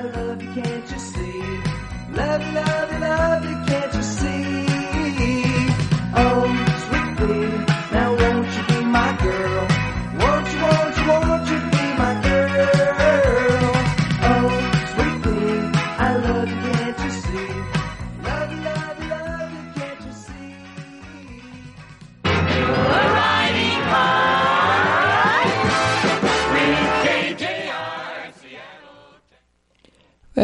I love you, can't you see? Love love love you,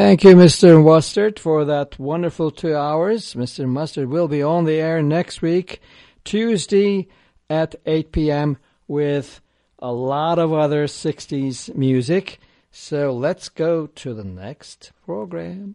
Thank you, Mr. Mustard, for that wonderful two hours. Mr. Mustard will be on the air next week, Tuesday at 8 p.m. with a lot of other 60s music. So let's go to the next program.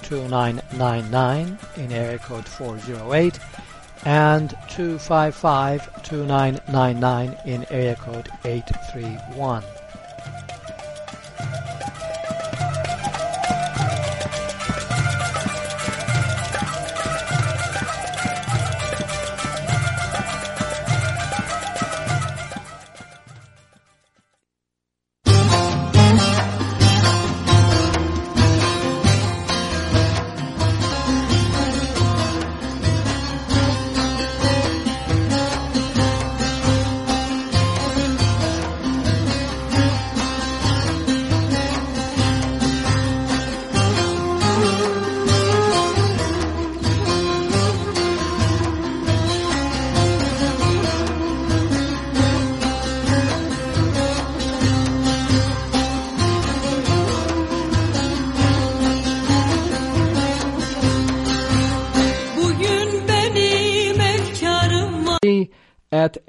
260-2999 in area code 408 and 255-2999 in area code 831.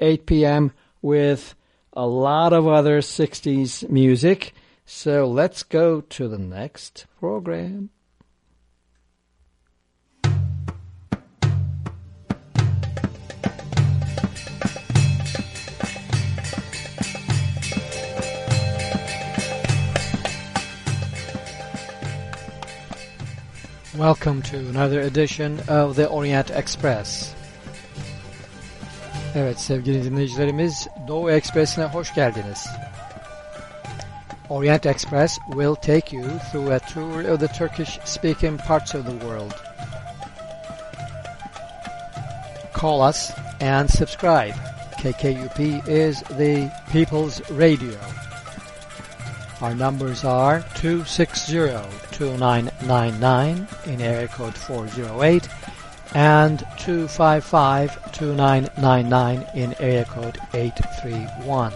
8 p.m. with a lot of other 60s music. So let's go to the next program. Welcome to another edition of the Orient Express. Evet sevgili dinleyicilerimiz Doğu Ekspresi'ne hoş geldiniz. Orient Express will take you through a tour of the Turkish-speaking parts of the world. Call us and subscribe. KKUP is the People's Radio. Our numbers are 260-2999 in area code 408 and 255-2999 in area code 831.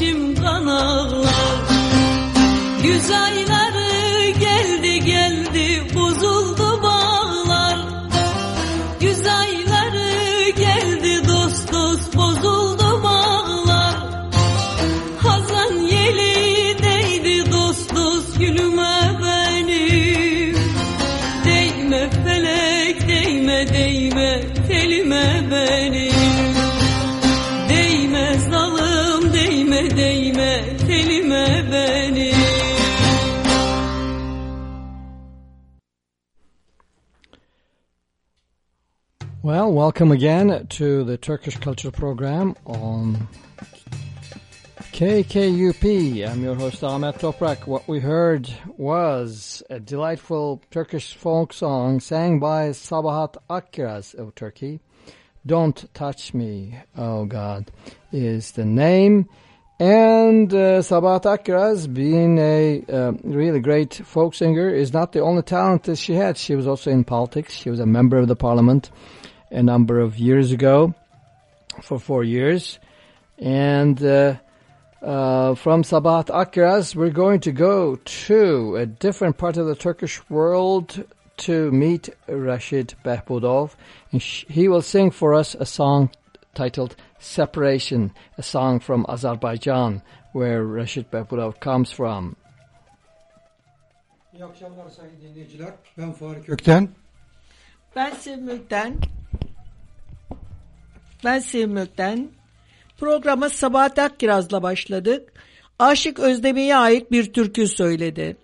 içim kan ağlar. Güz Welcome again to the Turkish Culture Program on KKUP. I'm your host Ahmet Toprak. What we heard was a delightful Turkish folk song sang by Sabahat Akkiraz of Turkey. Don't Touch Me, Oh God, is the name. And uh, Sabahat Akkiraz, being a uh, really great folk singer, is not the only talent that she had. She was also in politics. She was a member of the parliament a number of years ago for four years. And uh, uh, from Sabahat Akkiraz, we're going to go to a different part of the Turkish world to meet Rashid Behbudov. And he will sing for us a song titled Separation, a song from Azerbaijan, where Rashid Behbudov comes from. İyi akşamlar sayın dinleyiciler. Ben Fahri Kökten. Ben Sevmülk'ten Ben Sevmülk'ten Programa Sabahat Akkiraz'la başladık. Aşık Özdeme'ye ait bir türkü söyledi.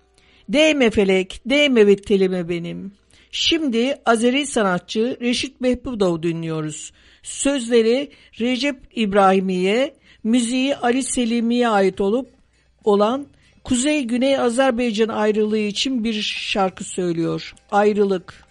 Değme felek, değme ve telime benim. Şimdi Azeri sanatçı Reşit Behbudov dinliyoruz. Sözleri Recep İbrahimiye, müziği Ali Selimi'ye ait olup olan Kuzey-Güney Azerbaycan ayrılığı için bir şarkı söylüyor. Ayrılık.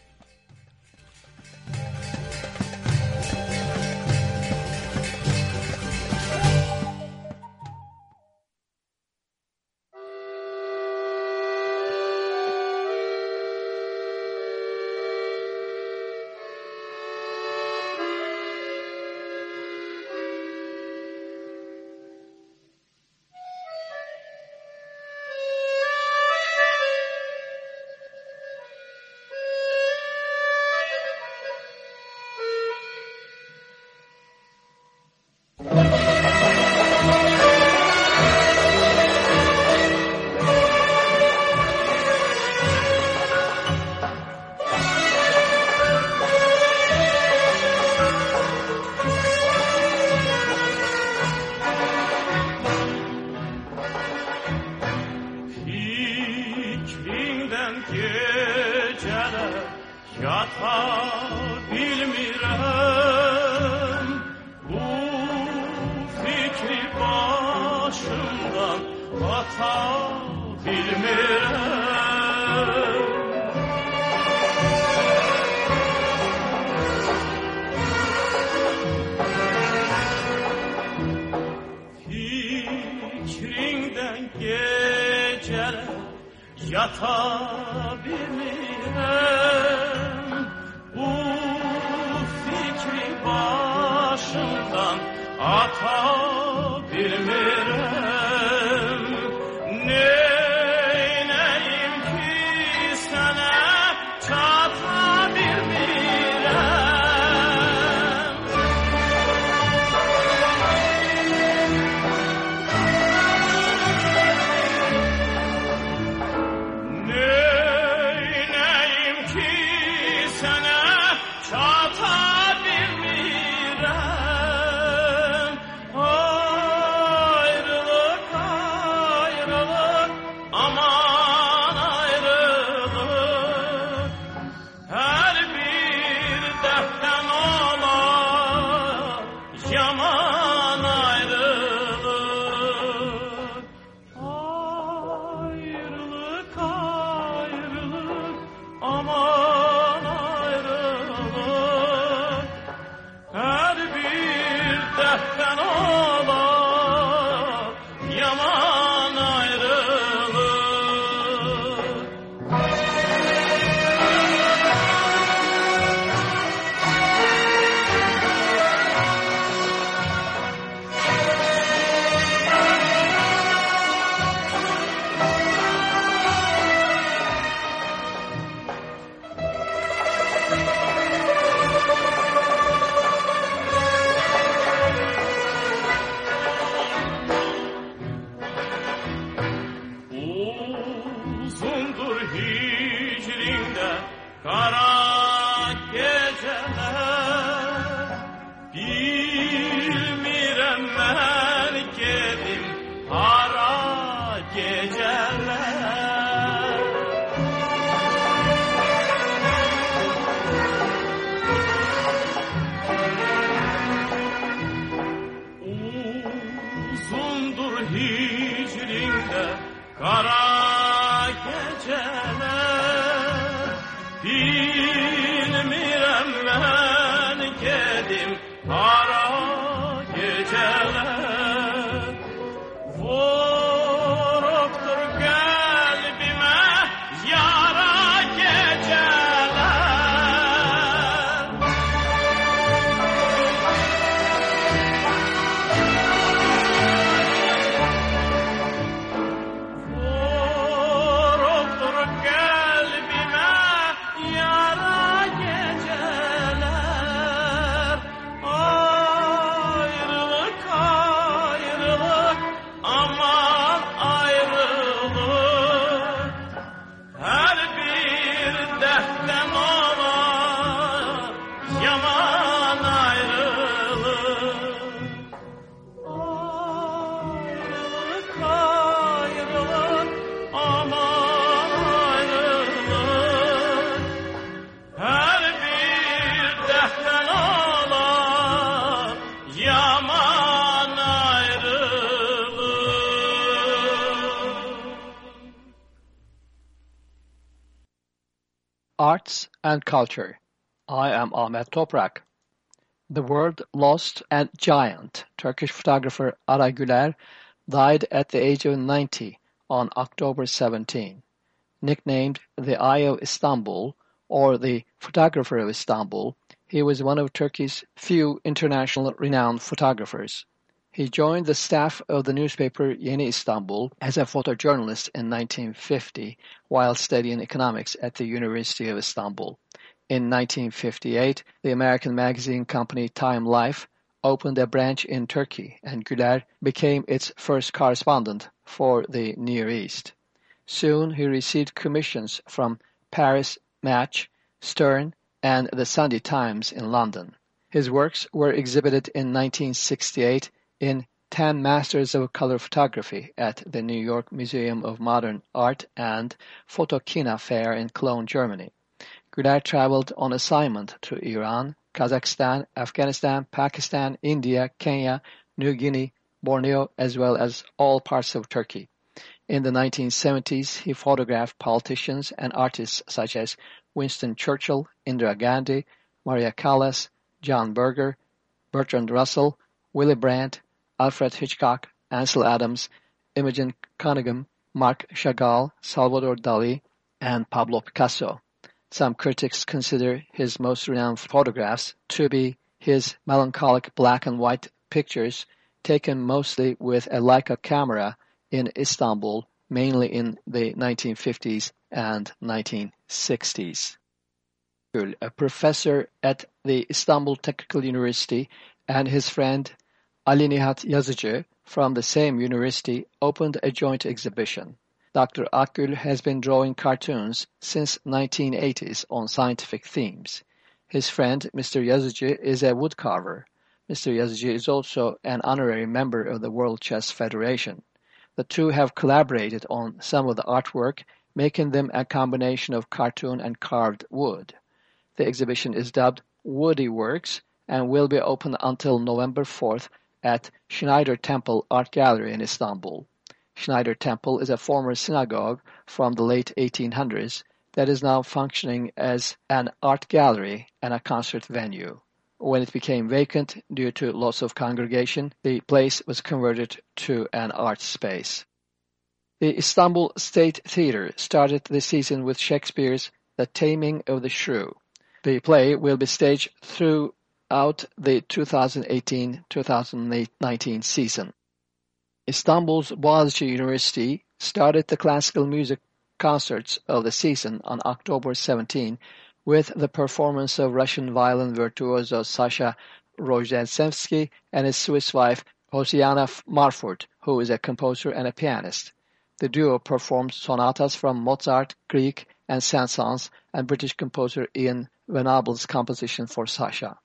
And Culture. I am Ahmet Toprak. The world lost and giant Turkish photographer Ara Güler died at the age of 90 on October 17. Nicknamed the Eye of Istanbul or the Photographer of Istanbul, he was one of Turkey's few international renowned photographers. He joined the staff of the newspaper Yeni Istanbul as a photojournalist in 1950 while studying economics at the University of Istanbul. In 1958, the American magazine company Time Life opened a branch in Turkey and Güler became its first correspondent for the Near East. Soon he received commissions from Paris Match, Stern, and the Sunday Times in London. His works were exhibited in 1968 in 10 Masters of Color Photography at the New York Museum of Modern Art and Photokina Fair in Cologne, Germany. Güler traveled on assignment to Iran, Kazakhstan, Afghanistan, Pakistan, India, Kenya, New Guinea, Borneo, as well as all parts of Turkey. In the 1970s, he photographed politicians and artists such as Winston Churchill, Indira Gandhi, Maria Callas, John Berger, Bertrand Russell, Willy Brandt, Alfred Hitchcock, Ansel Adams, Imogen Cunningham, Marc Chagall, Salvador Dali, and Pablo Picasso. Some critics consider his most renowned photographs to be his melancholic black and white pictures taken mostly with a Leica camera in Istanbul, mainly in the 1950s and 1960s. A professor at the Istanbul Technical University and his friend Ali Nihat Yazıcı from the same university opened a joint exhibition. Dr. Akgül has been drawing cartoons since 1980s on scientific themes. His friend, Mr. Yazıcı, is a woodcarver. Mr. Yazıcı is also an honorary member of the World Chess Federation. The two have collaborated on some of the artwork, making them a combination of cartoon and carved wood. The exhibition is dubbed Woody Works and will be open until November 4th at Schneider Temple Art Gallery in Istanbul. Schneider Temple is a former synagogue from the late 1800s that is now functioning as an art gallery and a concert venue. When it became vacant due to loss of congregation, the place was converted to an art space. The Istanbul State Theatre started the season with Shakespeare's The Taming of the Shrew. The play will be staged throughout the 2018-2019 season. Istanbul's Boğaziçi University started the classical music concerts of the season on October 17 with the performance of Russian violin virtuoso Sasha Rozhdestvensky and his Swiss wife Hosiana Marfurt, who is a composer and a pianist. The duo performed sonatas from Mozart, Grieg, and Saint-Saëns and British composer Ian Venable's composition for Sasha.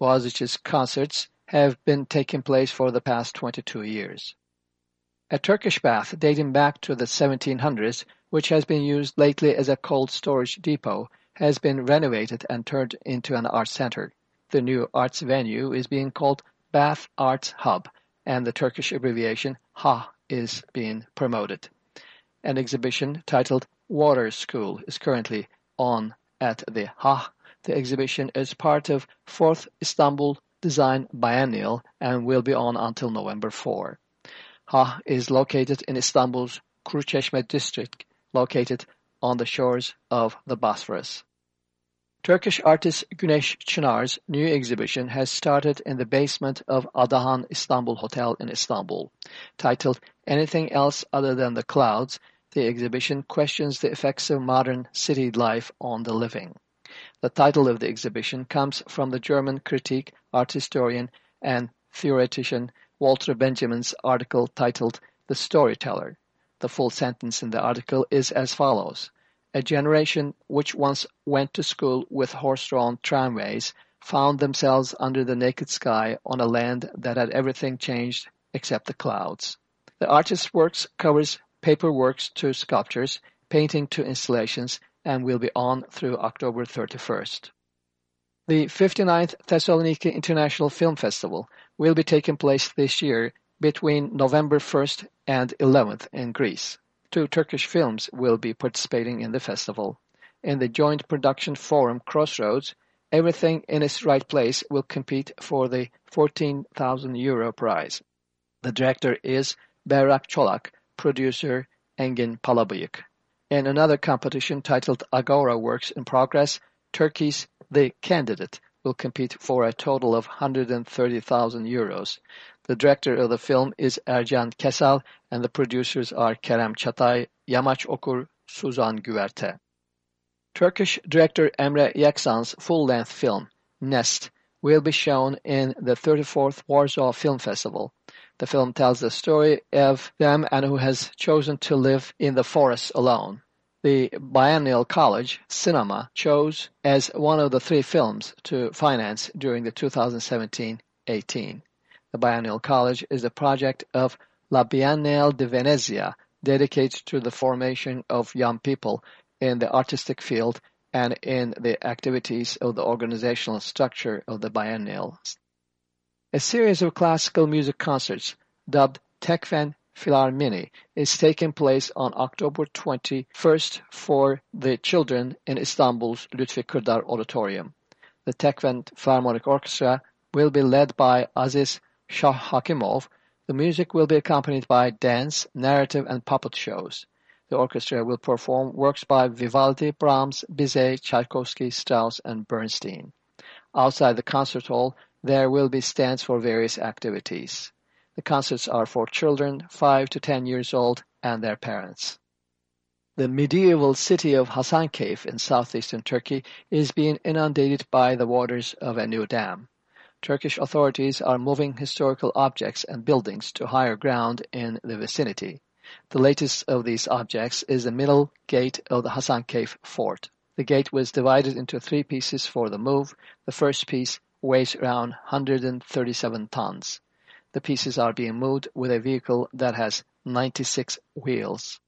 Boğaziçi's concerts have been taking place for the past 22 years. A Turkish bath dating back to the 1700s, which has been used lately as a cold storage depot, has been renovated and turned into an art center. The new arts venue is being called Bath Arts Hub, and the Turkish abbreviation HA is being promoted. An exhibition titled Water School is currently on at the HA. The exhibition is part of 4th Istanbul Design Biennial and will be on until November 4. HA is located in Istanbul's Kuruçeşme district, located on the shores of the Bosphorus. Turkish artist Güneş Çınar's new exhibition has started in the basement of Adahan Istanbul Hotel in Istanbul. Titled Anything Else Other Than the Clouds, the exhibition questions the effects of modern city life on the living. The title of the exhibition comes from the German critic, art historian, and theoretician Walter Benjamin's article titled The Storyteller. The full sentence in the article is as follows. A generation which once went to school with horse-drawn tramways found themselves under the naked sky on a land that had everything changed except the clouds. The artist's works covers paper works to sculptures, painting to installations, and will be on through October 31st. The 59th Thessaloniki International Film Festival will be taking place this year between November 1st and 11th in Greece. Two Turkish films will be participating in the festival. In the joint production forum Crossroads, Everything in its Right Place will compete for the 14,000 euro prize. The director is Berrak Çolak, producer Engin Palabıyık. In another competition titled Agora Works in Progress, Turkey's The Candidate will compete for a total of 130,000 euros. The director of the film is Ercan Kesal and the producers are Kerem Çatay, Yamaç Okur, Suzan Güverte. Turkish director Emre Yeksan's full-length film, Nest, will be shown in the 34th Warsaw Film Festival. The film tells the story of them and who has chosen to live in the forest alone. The Biennial College Cinema chose as one of the three films to finance during the 2017-18. The Biennial College is a project of La Biennale di Venezia dedicated to the formation of young people in the artistic field and in the activities of the organizational structure of the biennial. A series of classical music concerts, dubbed Tekfen Philharmony, is taking place on October 21st for the children in Istanbul's Lütfi Kırdar Auditorium. The Tekfen Philharmonic Orchestra will be led by Aziz Shokhakimov, The music will be accompanied by dance, narrative and puppet shows. The orchestra will perform works by Vivaldi, Brahms, Bizet, Tchaikovsky, Strauss and Bernstein. Outside the concert hall, there will be stands for various activities. The concerts are for children 5 to 10 years old and their parents. The medieval city of Hasankeyf in southeastern Turkey is being inundated by the waters of a new dam. Turkish authorities are moving historical objects and buildings to higher ground in the vicinity. The latest of these objects is the middle gate of the Hasankeyf fort. The gate was divided into three pieces for the move. The first piece weighs around 137 tons. The pieces are being moved with a vehicle that has 96 wheels.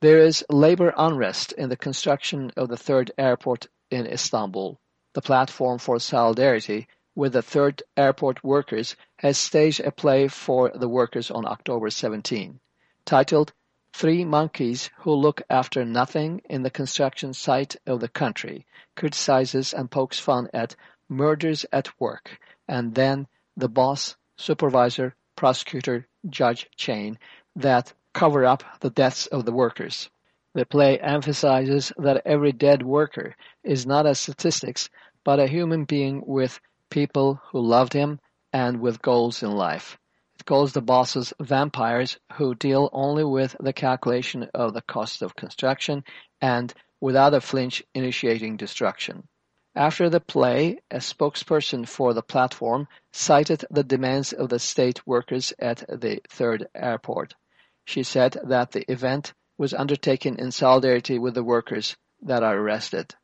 There is labor unrest in the construction of the third airport in Istanbul. The Platform for Solidarity with the third airport workers has staged a play for the workers on October 17 titled Three Monkeys Who Look After Nothing in the Construction Site of the Country criticizes and pokes fun at murders at work and then the boss, supervisor, prosecutor, judge chain that cover up the deaths of the workers. The play emphasizes that every dead worker is not a statistics but a human being with people who loved him and with goals in life. It calls the bosses vampires who deal only with the calculation of the cost of construction and, without a flinch, initiating destruction. After the play, a spokesperson for the platform cited the demands of the state workers at the third airport. She said that the event was undertaken in solidarity with the workers that are arrested.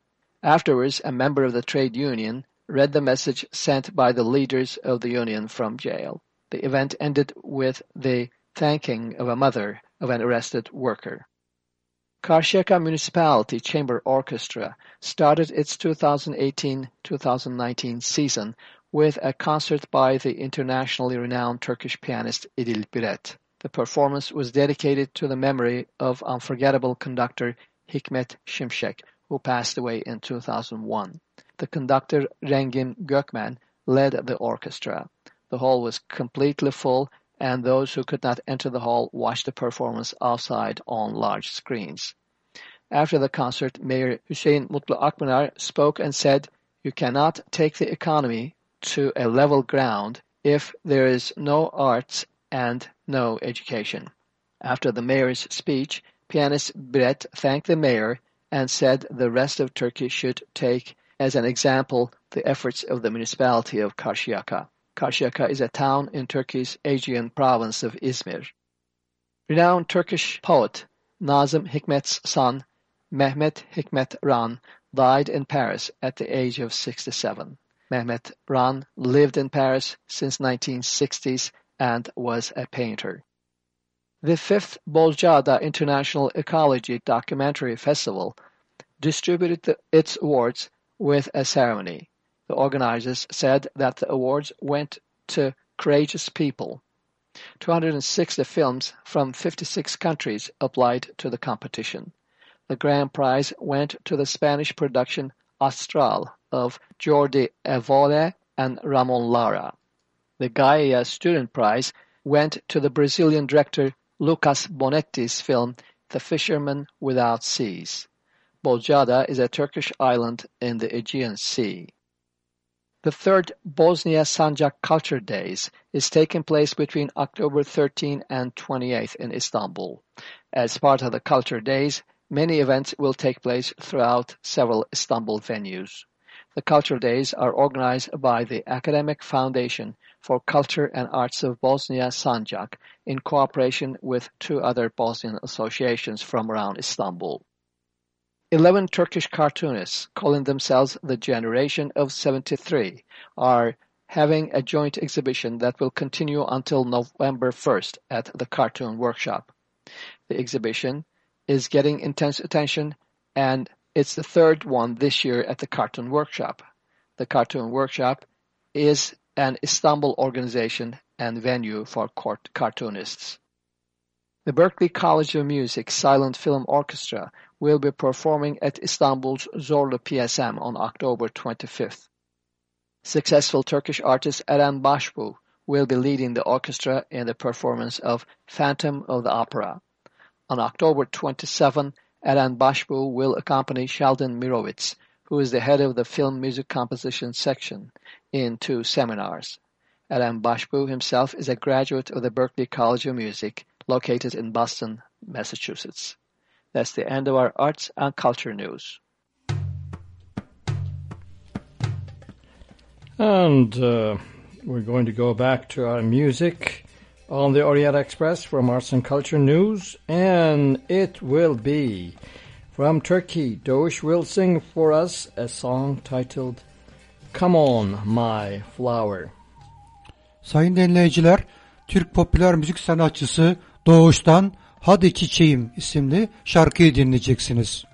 Afterwards, a member of the trade union read the message sent by the leaders of the union from jail. The event ended with the thanking of a mother of an arrested worker. Karşıyaka Municipality Chamber Orchestra started its 2018-2019 season with a concert by the internationally renowned Turkish pianist İdil Biret. The performance was dedicated to the memory of unforgettable conductor Hikmet Şimşek, who passed away in 2001. The conductor Rengin Gökmen led the orchestra. The hall was completely full and those who could not enter the hall watched the performance outside on large screens. After the concert, Mayor Hüseyin Mutlu Akpınar spoke and said, You cannot take the economy to a level ground if there is no arts and no education. After the mayor's speech, pianist Biret thanked the mayor and said the rest of Turkey should take as an example the efforts of the municipality of Karşıyaka. Karşıyaka is a town in Turkey's Aegean province of Izmir. Renowned Turkish poet Nazım Hikmet's son, Mehmet Hikmet Ran, died in Paris at the age of 67. Mehmet Ran lived in Paris since 1960s and was a painter. The fifth Bozcaada International Ecology Documentary Festival distributed the, its awards with a ceremony. The organizers said that the awards went to courageous people. 260 films from 56 countries applied to the competition. The grand prize went to the Spanish production Astral of Jordi Evole and Ramon Lara. The Gaia Student Prize went to the Brazilian director Lucas Bonetti's film The Fisherman Without Seas. Bozcaada is a Turkish island in the Aegean Sea. The third Bosnia Sanjak Culture Days is taking place between October 13 and 28 in Istanbul. As part of the Culture Days, many events will take place throughout several Istanbul venues. The Culture Days are organized by the Academic Foundation for Culture and Arts of Bosnia Sanjak in cooperation with two other Bosnian associations from around Istanbul. Eleven Turkish cartoonists, calling themselves the Generation of 73, are having a joint exhibition that will continue until November 1st at the Cartoon Workshop. The exhibition is getting intense attention and it's the third one this year at the Cartoon Workshop. The Cartoon Workshop is an Istanbul organization and venue for court cartoonists. The Berklee College of Music Silent Film Orchestra will be performing at Istanbul's Zorlu PSM on October 25th. Successful Turkish artist Eren Başbuğ will be leading the orchestra in the performance of Phantom of the Opera. On October 27, Eren Başbuğ will accompany Sheldon Mirowitz, who is the head of the film music composition section, in two seminars. Eren Başbuğ himself is a graduate of the Berklee College of Music, located in Boston, Massachusetts. That's the end of our arts and culture news. And uh, we're going to go back to our music on the Orient Express from Arts and Culture News, and it will be from Turkey. Doğuş will sing for us a song titled Come On My Flower. Sayın dinleyiciler, Türk popüler müzik sanatçısı Doğuş'tan Hadi Çiçeğim isimli şarkıyı dinleyeceksiniz.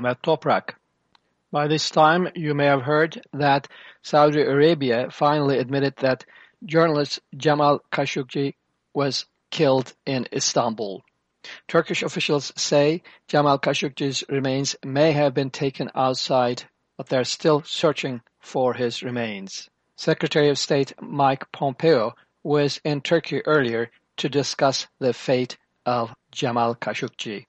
Ahmet Toprak. By this time, you may have heard that Saudi Arabia finally admitted that journalist Jamal Khashoggi was killed in Istanbul. Turkish officials say Jamal Khashoggi's remains may have been taken outside, but they're still searching for his remains. Secretary of State Mike Pompeo was in Turkey earlier to discuss the fate of Jamal Khashoggi.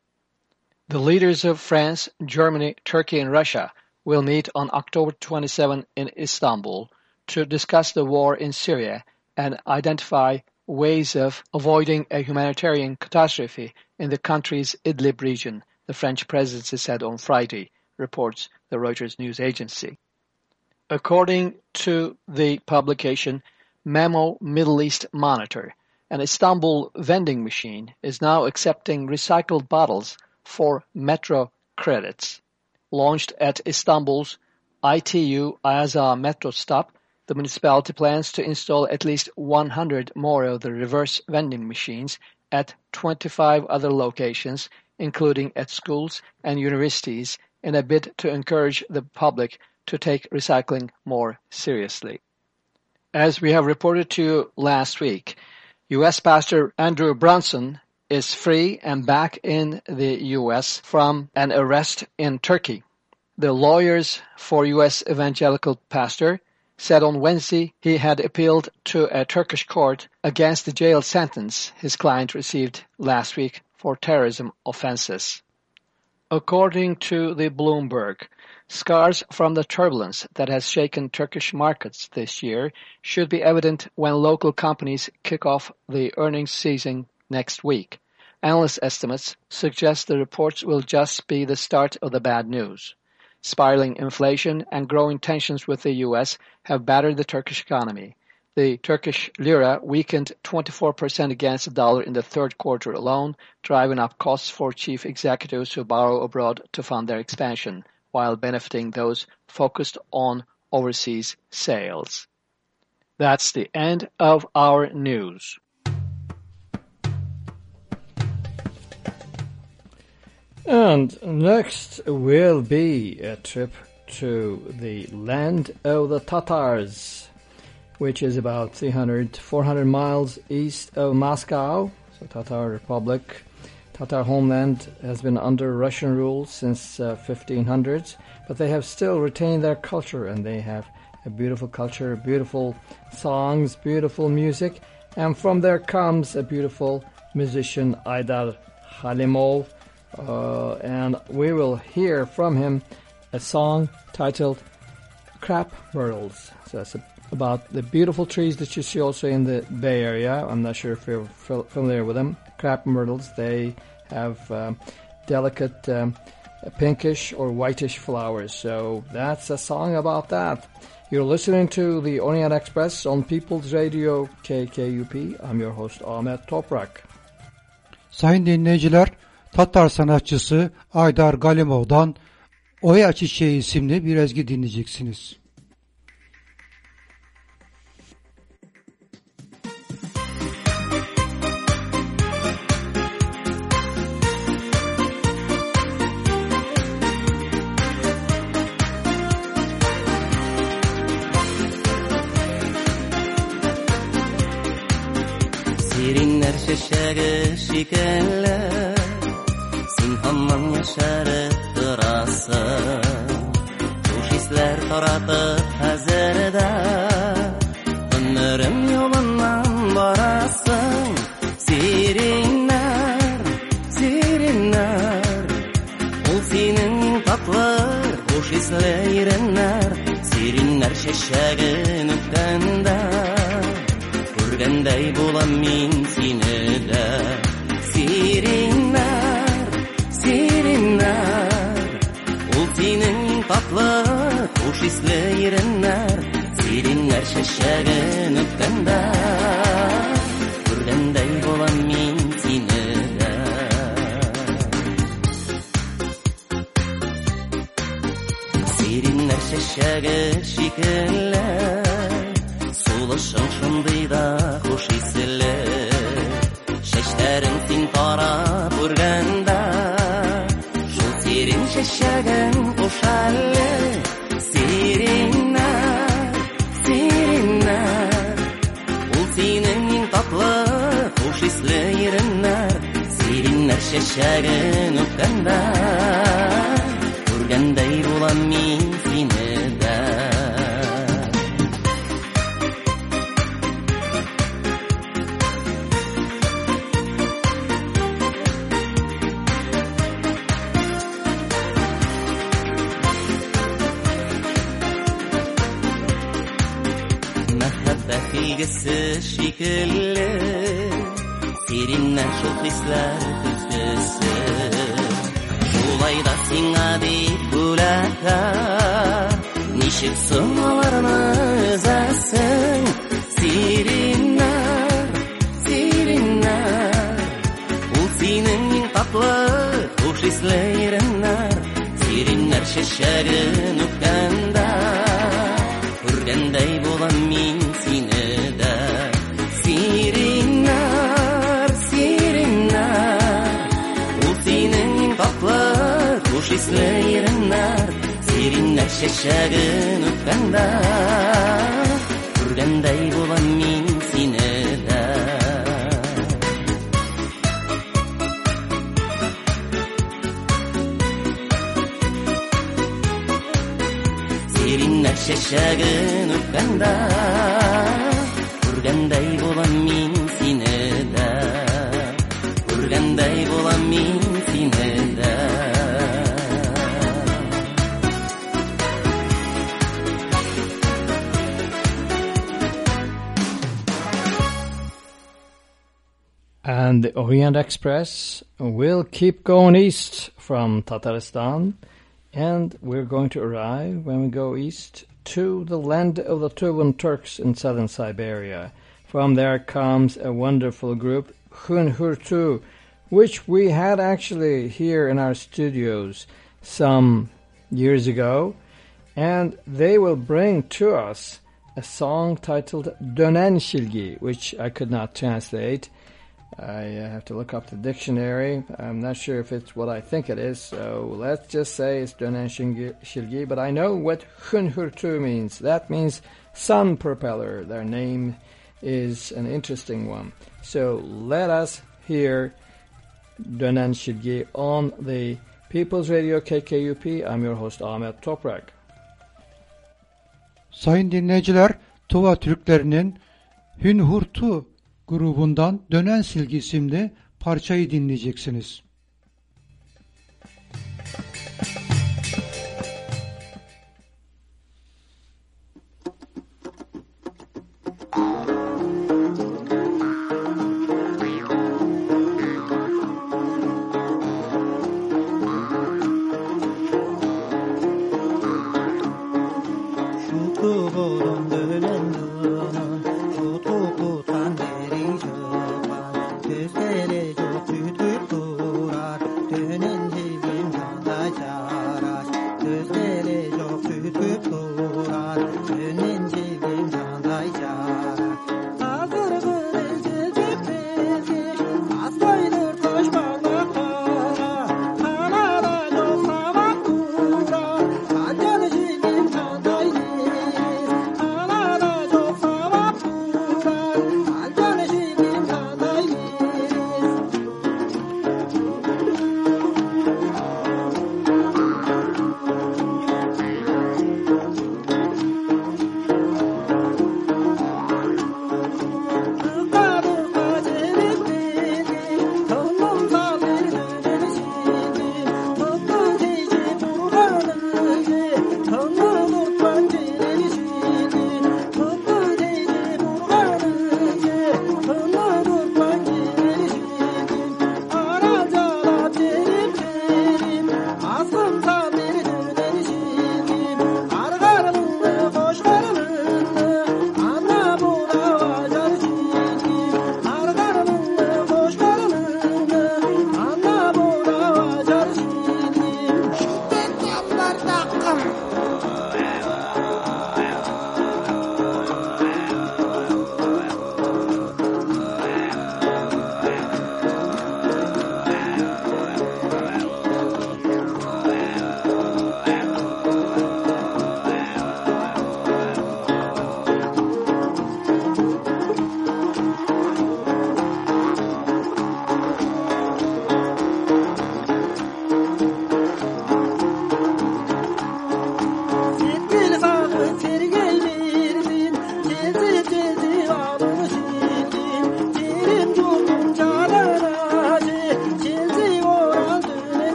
The leaders of France, Germany, Turkey and Russia will meet on October 27 in Istanbul to discuss the war in Syria and identify ways of avoiding a humanitarian catastrophe in the country's Idlib region, the French presidency said on Friday, reports the Reuters news agency. According to the publication Memo Middle East Monitor, an Istanbul vending machine is now accepting recycled bottles for metro credits. Launched at Istanbul's ITU Ayazağa metro stop, the municipality plans to install at least 100 more of the reverse vending machines at 25 other locations, including at schools and universities, in a bid to encourage the public to take recycling more seriously. As we have reported to you last week, U.S. Pastor Andrew Brunson is free and back in the U.S. from an arrest in Turkey. The lawyers for U.S. evangelical pastor said on Wednesday he had appealed to a Turkish court against the jail sentence his client received last week for terrorism offenses. According to the Bloomberg, scars from the turbulence that has shaken Turkish markets this year should be evident when local companies kick off the earnings season next week. Analyst estimates suggest the reports will just be the start of the bad news. Spiraling inflation and growing tensions with the U.S. have battered the Turkish economy. The Turkish lira weakened 24% against the dollar in the third quarter alone, driving up costs for chief executives who borrow abroad to fund their expansion, while benefiting those focused on overseas sales. That's the end of our news. And next will be a trip to the land of the Tatars, which is about 300, 400 miles east of Moscow, so Tatar Republic. Tatar homeland has been under Russian rule since uh, 1500s, but they have still retained their culture and they have a beautiful culture, beautiful songs, beautiful music, and from there comes a beautiful musician, Aydar Halimov, uh, and we will hear from him a song titled Crape Myrtles. So that's about the beautiful trees that you see also in the Bay Area. I'm not sure if you're familiar with them. Crape myrtles, they have um, delicate um, pinkish or whitish flowers. So that's a song about that. You're listening to the Orient Express on People's Radio KKUP. I'm your host Ahmet Toprak. Sayın dinleyiciler, Tatar sanatçısı Aydar Galimov'dan Oya Çiçeği isimli bir ezgi dinleyeceksiniz. Serinler şeşege şikeller Sin hamman yaşarıp durasın Tuş hisler toratıp hazırda Ömrüm yolundan barasın Serinler, serinler Ol senin tatlı hoş hislerinler Serinler şeşegin öpkende Күргәндәй булам мин сине дә сириннәр Ул синең татлы, хуш исле иреннәр Сириннәр чәчәген үпкәндә Күргәндәй булам мин сине дә Сириннәр чәчәге шикелле Сулышың шундый да хуш исле Чәчләрең син тарап үргәндә Шул الشجن وفعل سير النار سير النار وفينا من تطلق وفي سلاير النار سير النار Urganday bulan min Mehabbe filgisi şikilli Serinler şu hisler küsküsü Şulay da singa deyip gülaka Nişik sığmalarına özesin Sirinler, sirinler Ул синең иң татлы хуш исләреннәр Сириннәр шәшәрен үпкәндә 내 작은 웃간다 And the Orient Express will keep going east from Tatarstan, and we're going to arrive when we go east to the land of the Tuvan Turks in southern Siberia. From there comes a wonderful group, Huun Huur Tu, which we had actually here in our studios some years ago, and they will bring to us a song titled Dönen Şilgi, which I could not translate. I uh, have to look up the dictionary. I'm not sure if it's what I think it is, so let's just say it's Dönen Şilgi-. But I know what Huun Huur Tu means. That means sun propeller. Their name is an interesting one. So let us hear Dönen Şilgi on the People's Radio KKUP. I'm your host Ahmet Toprak. Sayın dinleyiciler, Tuva Türklerinin Hünhurtu grubundan Dönen Silgi isimli parçayı dinleyeceksiniz.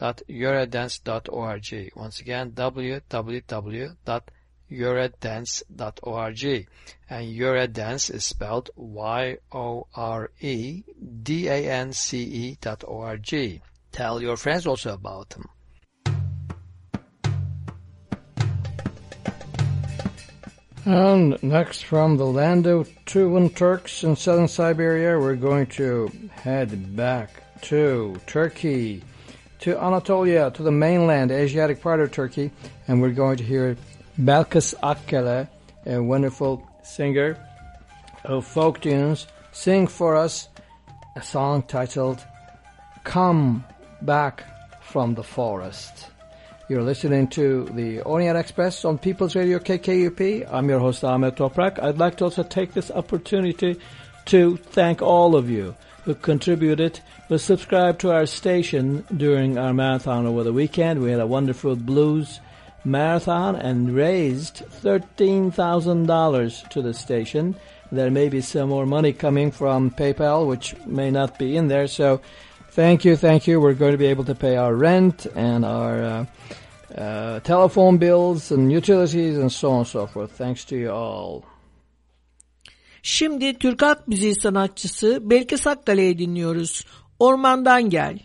www.yoredance.org. Once again, www.yoredance.org. And Yoredance is spelled Y-O-R-E-D-A-N-C-E dot O-R-G. Tell your friends also about them. And next from the land of Tuvan Turks in southern Siberia, we're going to head back to Turkey to Anatolia, to the mainland, Asiatic part of Turkey, and we're going to hear Belkıs Akkale, a wonderful singer of folk tunes, sing for us a song titled Come Back from the Forest. You're listening to the Orient Express on People's Radio KKUP. I'm your host Ahmet Toprak. I'd like to also take this opportunity to thank all of you who contributed who subscribed to our station during our marathon over the weekend. We had a wonderful blues marathon and raised $13,000 to the station. There may be some more money coming from PayPal, which may not be in there. So thank you, thank you. We're going to be able to pay our rent and our uh, uh, telephone bills and utilities and so on and so forth. Thanks to you all. Şimdi Türk halk müziği sanatçısı Belkıs Akkale'yi dinliyoruz. Ormandan gel.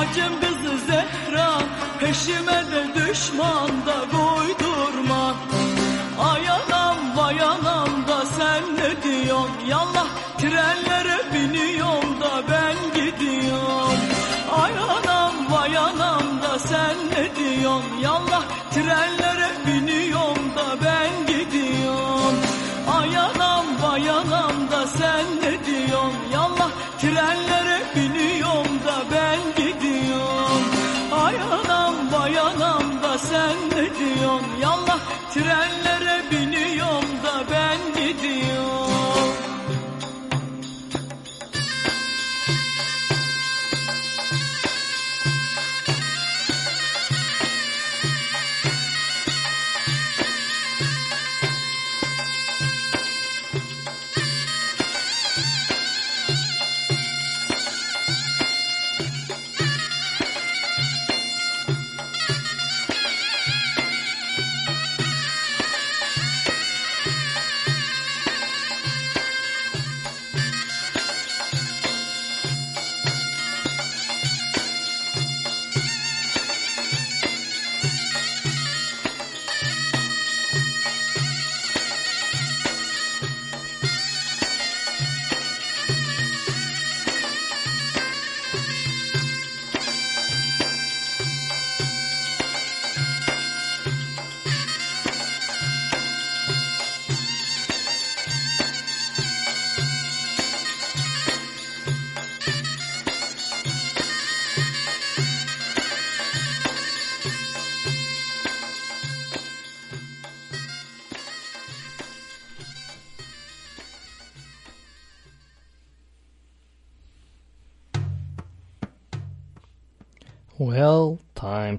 Acım kızı Zehra peşime de düşman da koydurma. Ayanam bayanam da sen ne diyorsun? Yallah trenlere biniyorum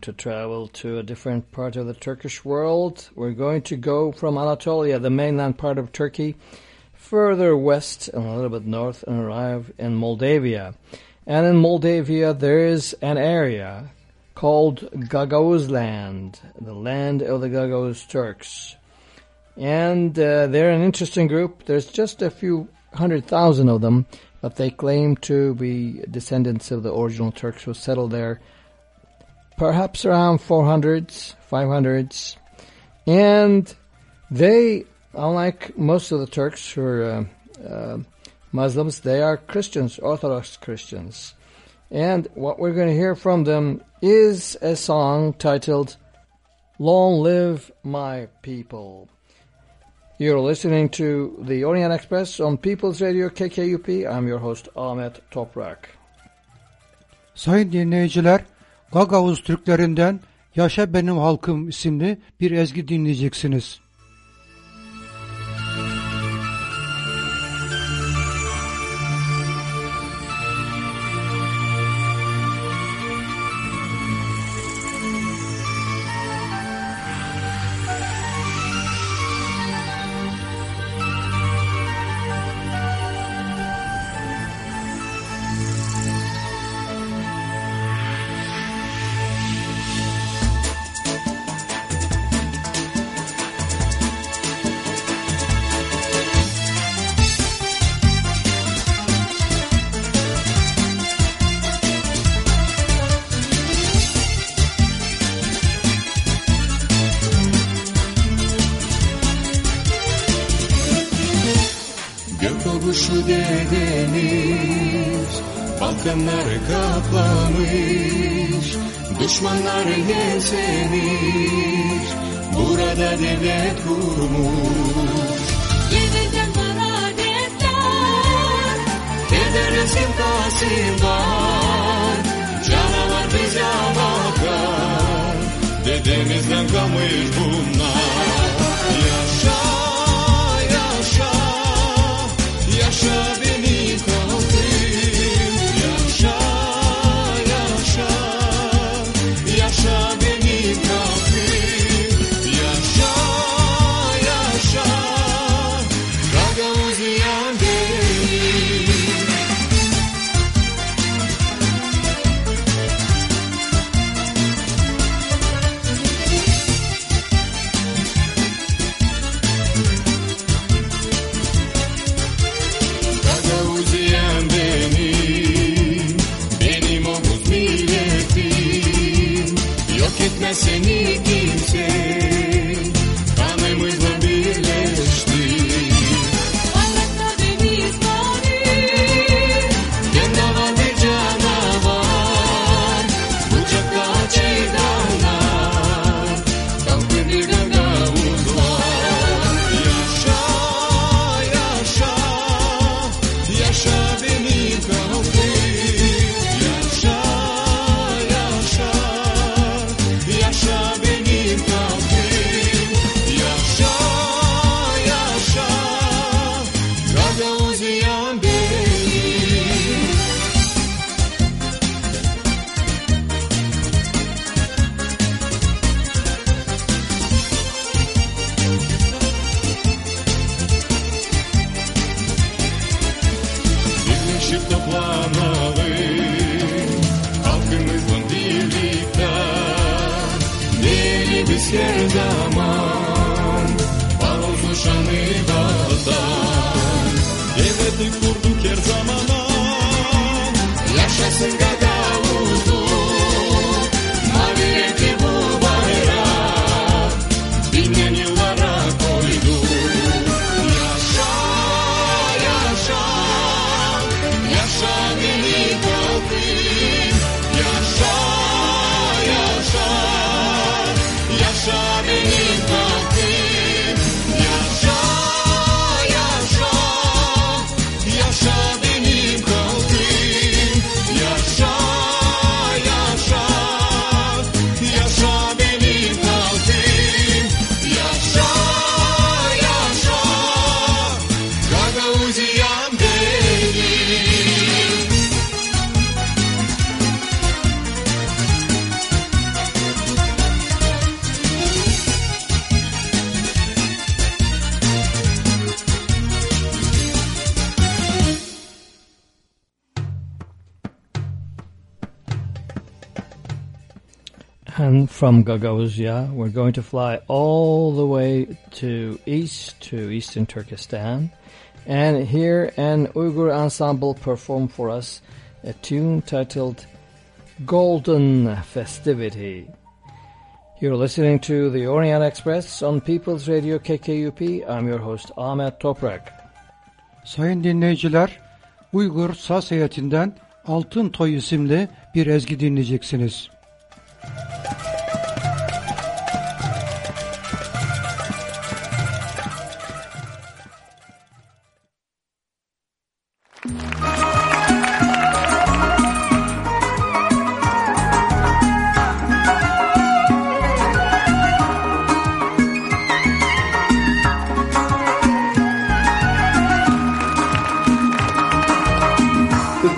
to travel to a different part of the Turkish world. We're going to go from Anatolia, the mainland part of Turkey, further west and a little bit north and arrive in Moldavia. And in Moldavia, there is an area called Gagavuz land, the land of the Gagavuz Turks. And uh, they're an interesting group. There's just a few hundred thousand of them, but they claim to be descendants of the original Turks who settled there perhaps around 400s, 500s. And they, unlike most of the Turks who are uh, uh, Muslims, they are Christians, Orthodox Christians. And what we're going to hear from them is a song titled Long Live My People. You're listening to the Orient Express on People's Radio KKUP. I'm your host Ahmet Toprak. Sayın dinleyiciler, Gagavuz Türklerinden Yaşa Benim Halkım isimli bir ezgi dinleyeceksiniz. Kasım'dan Canavar bize bakar Dedemizden kalmış bunlar Devleti kurduk her zamana Yaşasın from Gagauzyia, we're going to fly all the way to east, to eastern Turkestan, and here an Uyghur ensemble perform for us a tune titled Golden Festivity. You're listening to the Orient Express on People's Radio KKUP. I'm your host Ahmet Toprak. Sayın dinleyiciler, Uygur Saz Altın Toy isimli bir ezgi dinleyeceksiniz.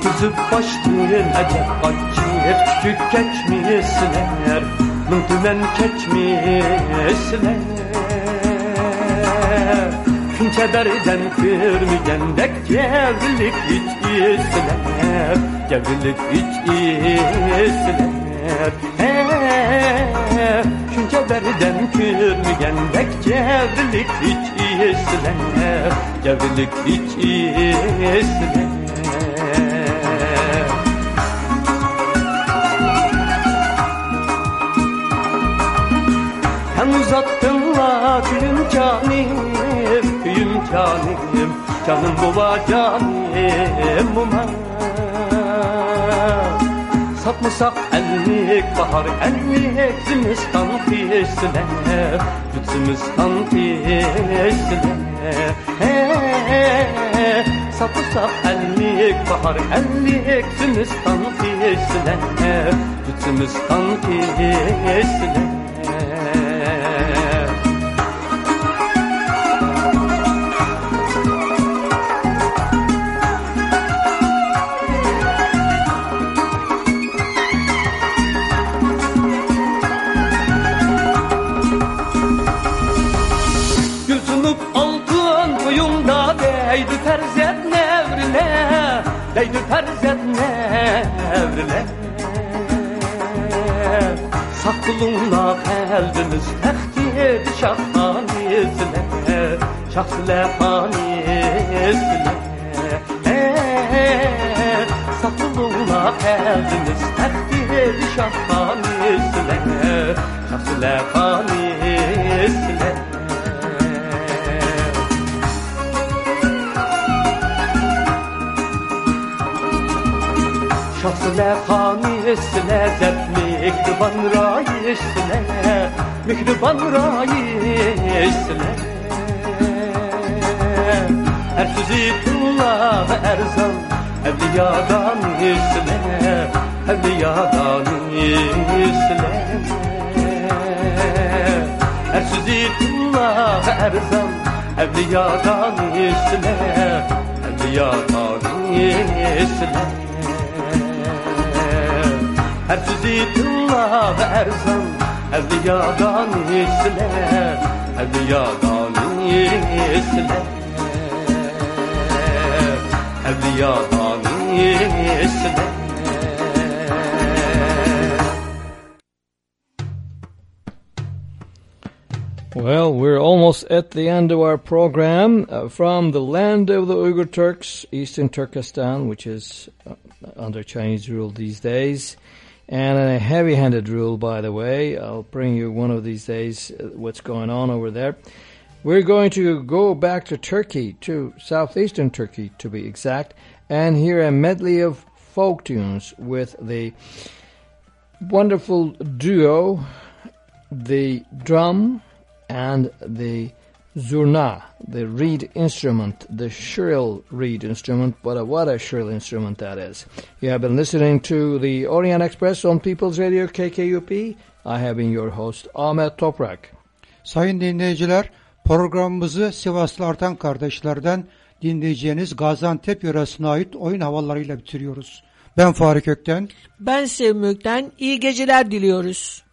Kızıp başlayın acep bakir Küçük keçmiyesler Mıhtımen keçmiyesler Kederden kırmayan da gevlik hiç isler Gevlik hiç isler Şun kederden kırmayan da gevlik hiç isler Gevlik hiç isler Sen uzattın la tüyüm canim, tüyüm canim, canım baba canim uma. Satmasak ellik bahar ellik zimistan piyesine, zimistan piyesine. Satmasak ellik bahar ellik zimistan piyesine, zimistan piyesine. Zeydü Ferzedne evrile Sakuluna feldimiz tehtir şahhanizle Şahsle fanizle Sakuluna feldimiz tehtir şahhanizle Şahsle fanizle Şahsıle kanisle Zep mihriban raisle Mihriban raisle Her sözü kullah erzan Evliyadan isle Evliyadan isle Her sözü kullah erzan Evliyadan isle Evliyadan isle Well, we're almost at the end of our program. Uh, from the land of the Uyghur Turks, eastern Turkestan, which is uh, under Chinese rule these days, and a heavy-handed rule, by the way. I'll bring you one of these days uh, what's going on over there. We're going to go back to Turkey, to southeastern Turkey to be exact, and hear a medley of folk tunes with the wonderful duo, the drum and the zurna, the reed instrument, the shrill reed instrument, but a, what a shrill instrument that is. You have been listening to the Orient Express on People's Radio KKUP. I have been your host, Ahmet Toprak. Sayın dinleyiciler, programımızı Sivaslı Artan kardeşlerden dinleyeceğiniz Gaziantep yöresine ait oyun havalarıyla bitiriyoruz. Ben Fahri Kökten. Ben Sevmük'ten iyi geceler diliyoruz.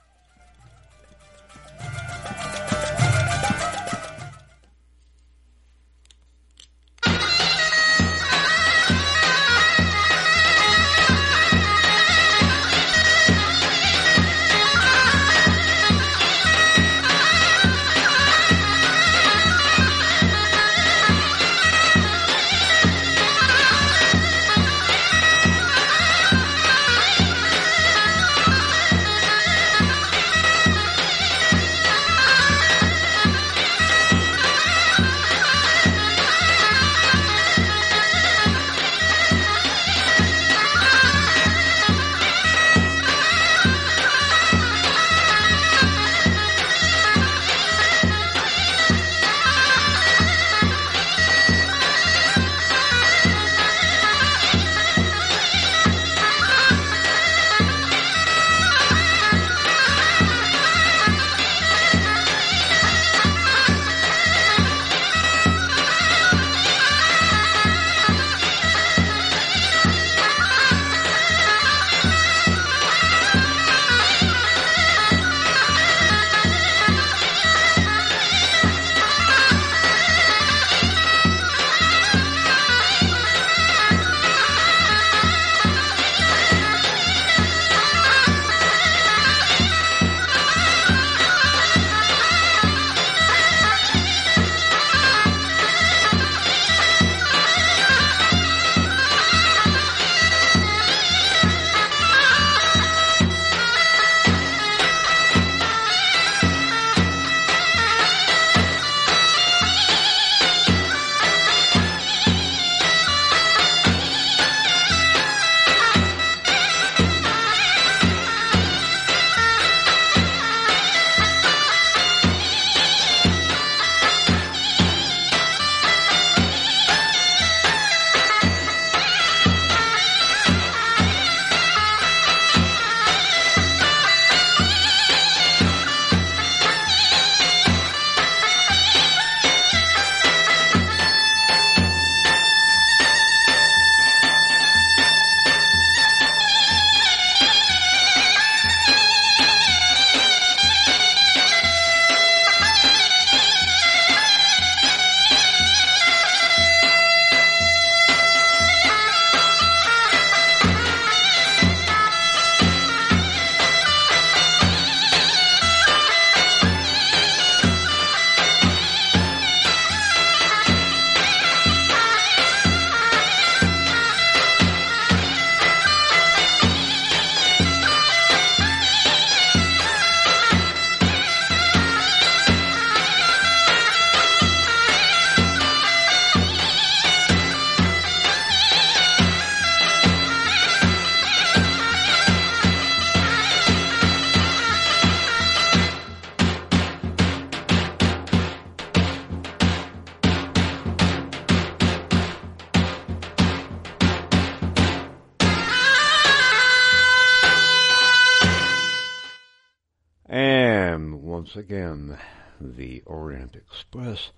Orient Express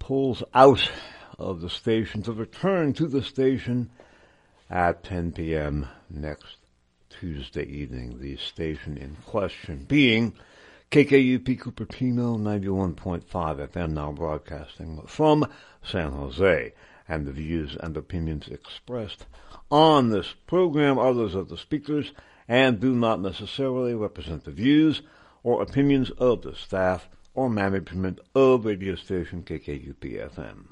pulls out of the station to return to the station at 10 p.m. next Tuesday evening. The station in question being KKUP Cupertino 91.5 FM, now broadcasting from San Jose. And the views and opinions expressed on this program are those of the speakers and do not necessarily represent the views or opinions of the staff or management of radio station KKUP FM.